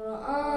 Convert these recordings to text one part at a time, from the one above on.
قرآن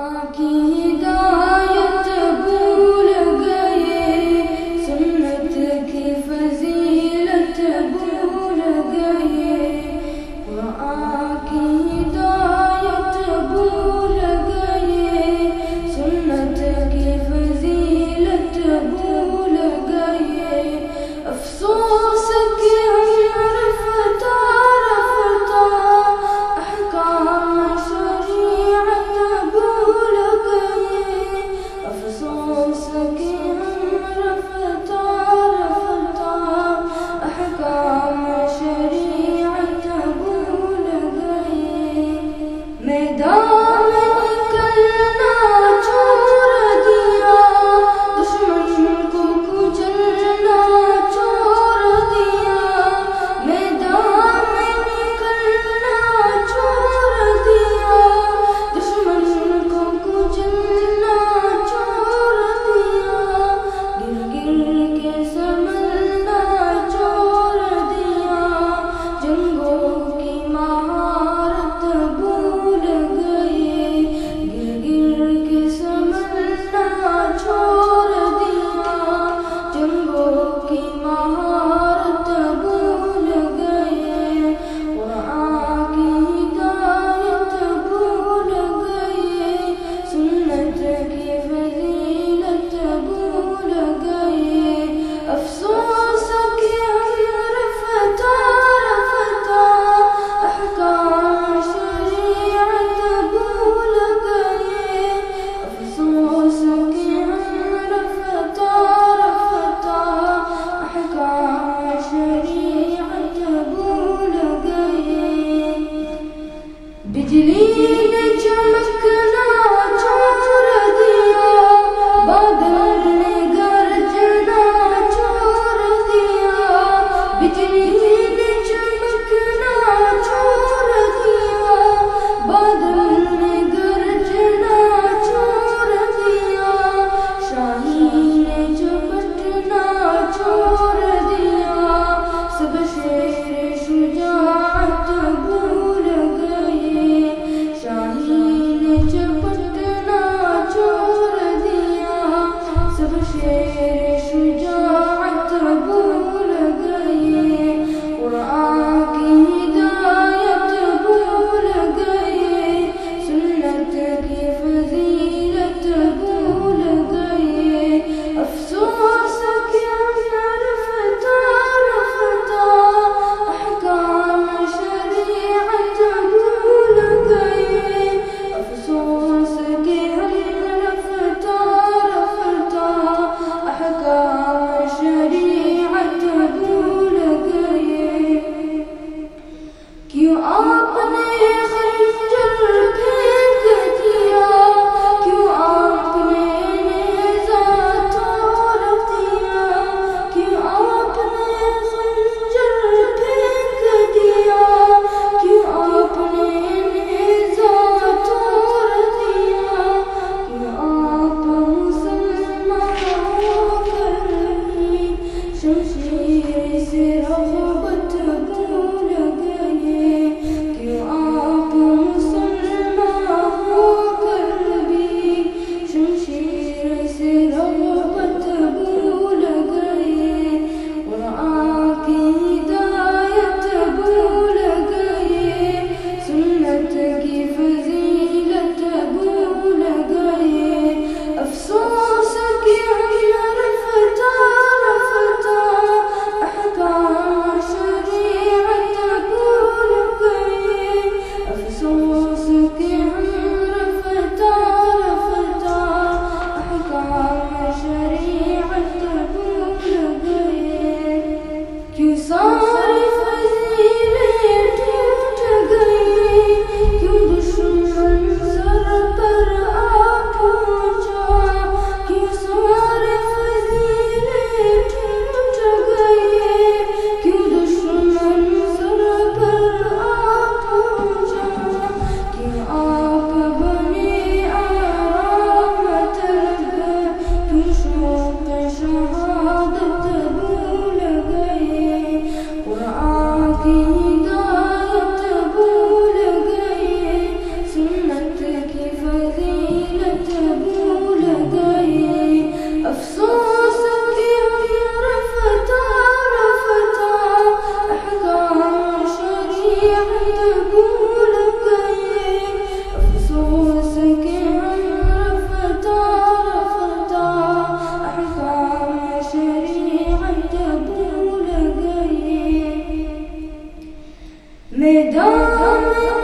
میں دھوم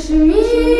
کشمیر